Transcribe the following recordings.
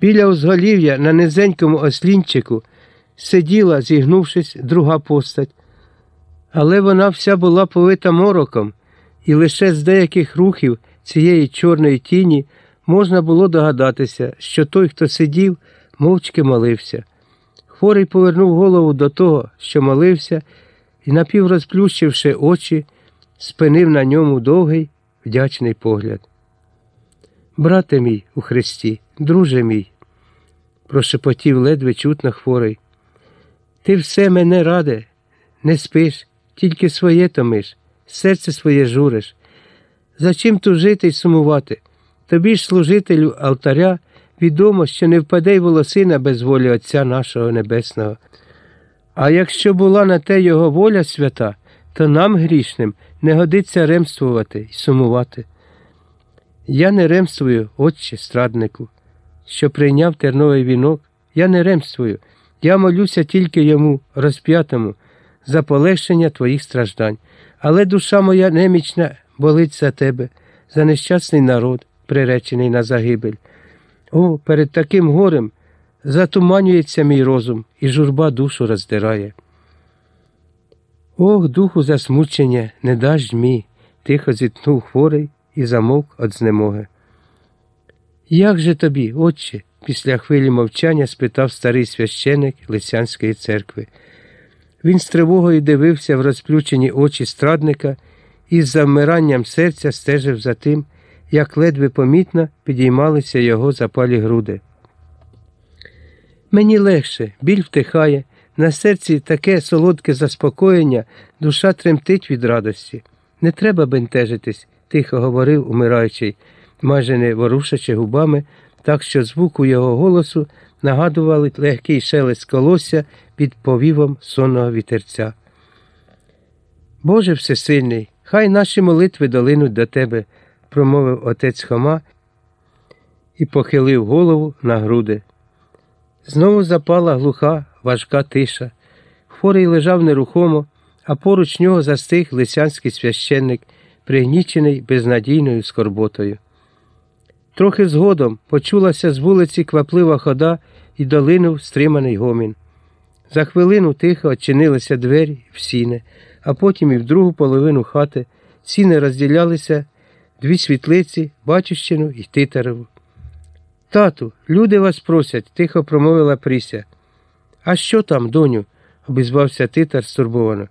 Біля узголів'я на низенькому ослінчику сиділа, зігнувшись, друга постать, але вона вся була повита мороком, і лише з деяких рухів цієї чорної тіні можна було догадатися, що той, хто сидів, мовчки молився. Хворий повернув голову до того, що молився, і, напіврозплющивши очі, спинив на ньому довгий, вдячний погляд. Брате мій у Христі, друже мій, прошепотів ледве чутно хворий. Ти все мене раде, не спиш, тільки своє томиш, серце своє журиш. За чим тужити й сумувати? Тобі ж, служителю алтаря, відомо, що не впаде й волосина без волі Отця нашого Небесного. А якщо була на те його воля свята, то нам, грішним, не годиться ремствувати й сумувати. Я не ремствую, отче страднику, що прийняв терновий вінок, я не ремствую, я молюся тільки йому, розп'ятому, за полегшення твоїх страждань. Але душа моя немічна болить за тебе, за нещасний народ, приречений на загибель. О, перед таким горем затуманюється мій розум, і журба душу роздирає. Ох, духу засмучення, не даж мій, тихо зітхнув хворий і замовк від знемоги. Як же тобі, отче? після хвилі мовчання спитав старий священик Лисянської церкви. Він з тривогою дивився в розплючені очі страдника і з завмиранням серця стежив за тим, як ледве помітно підіймалися його запалі груди. Мені легше, біль втихає, на серці таке солодке заспокоєння, душа тремтить від радості. Не треба бентежитись, тихо говорив умираючий, майже не ворушачи губами, так що звуку його голосу нагадували легкий шелест колосся під повівом сонного вітерця. Боже Всесильний, хай наші молитви долинуть до Тебе, промовив отець Хома і похилив голову на груди. Знову запала глуха, важка тиша. Хворий лежав нерухомо, а поруч нього застиг лисянський священник, пригнічений безнадійною скорботою. Трохи згодом почулася з вулиці кваплива хода і долинув стриманий гомін. За хвилину тихо очинилися двері в сіне, а потім і в другу половину хати сіни розділялися дві світлиці, Батющину і Титарову. Тату, люди вас просять, тихо промовила Пріся. А що там, доню? обізвався титар стурбовано.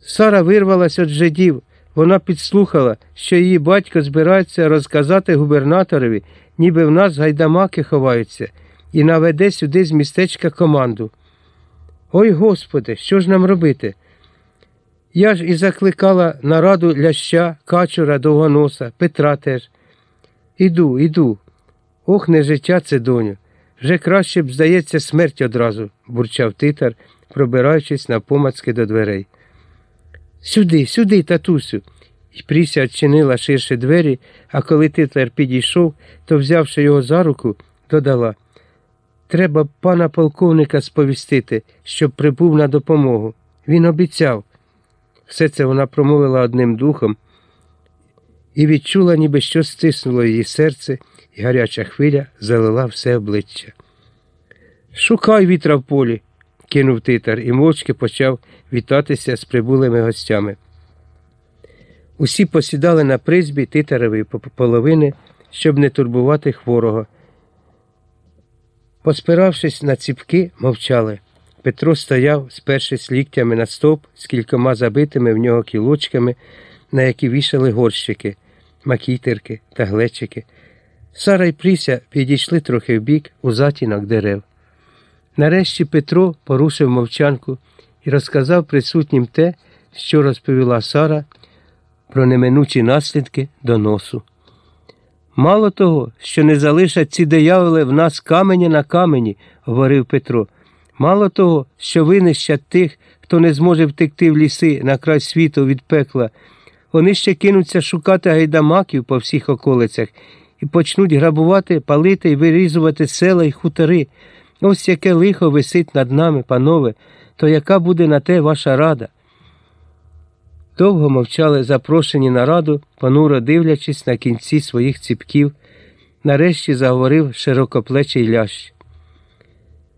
Сара вирвалась від жидів. Вона підслухала, що її батько збирається розказати губернаторові, ніби в нас гайдамаки ховаються, і наведе сюди з містечка команду. Ой Господи, що ж нам робити? Я ж і закликала нараду ляща, качура, довгоноса, Петра теж. Іду, іду. Ох, не життя це, доню. Вже краще б, здається, смерть одразу, бурчав титар, пробираючись навпомацки до дверей. Сюди, сюди, татусю. І Пріся відчинила ширше двері, а коли титар підійшов, то, взявши його за руку, додала Треба пана полковника сповістити, щоб прибув на допомогу. Він обіцяв. Все це вона промовила одним духом і відчула, ніби що стиснуло її серце, і гаряча хвиля залила все обличчя. Шукай вітра в полі, кинув титар і мовчки почав вітатися з прибулими гостями. Усі посідали на призбі титарової половини, щоб не турбувати хворого. Поспиравшись на ціпки, мовчали. Петро стояв, спершись ліктями на стовп з кількома забитими в нього кілочками, на які вішали горщики, макітерки та глечики. Сара й Пріся підійшли трохи вбік у затінок дерев. Нарешті Петро порушив мовчанку і розказав присутнім те, що розповіла Сара про неминучі наслідки доносу. Мало того, що не залишать ці дияволи в нас камені на камені, говорив Петро. Мало того, що винищать тих, хто не зможе втекти в ліси на край світу від пекла, вони ще кинуться шукати гайдамаків по всіх околицях і почнуть грабувати, палити і вирізувати села й хутори. Ось яке лихо висить над нами, панове, то яка буде на те ваша рада? Довго мовчали запрошені на раду, понуро дивлячись на кінці своїх ціпків, Нарешті заговорив широкоплечий лящ.